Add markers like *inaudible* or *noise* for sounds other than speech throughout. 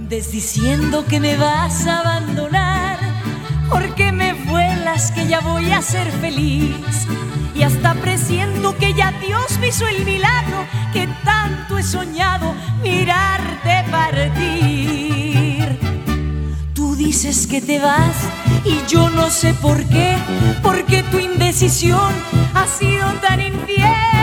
andes diciendo que me vas a abandonar, porque me vuelas que ya voy a ser feliz. Y hasta presiento que ya Dios me hizo el milagro que tanto he soñado mirarte partir. Tú dices que te vas y yo no sé por qué, porque tu indecisión ha sido tan infiel.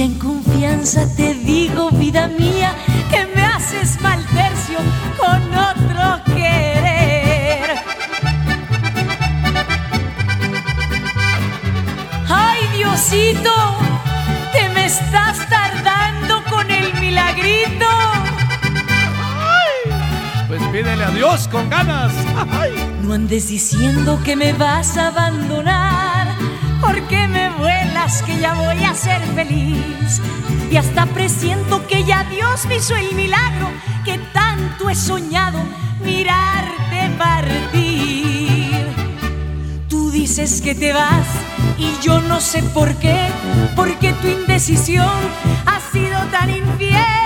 Y en confianza te digo, vida mía, que me haces mal tercio con otro querer. Ay, Diosito, te me estás tardando con el milagrito. Pues pídele a Dios con ganas. *laughs* No andes diciendo que me vas a abandonar, porque me vuelas que ya voy a ser feliz. Y hasta presiento que ya Dios me hizo el milagro que tanto he soñado mirarte partir. Tú dices que te vas y yo no sé por qué, porque tu indecisión ha sido tan infiel.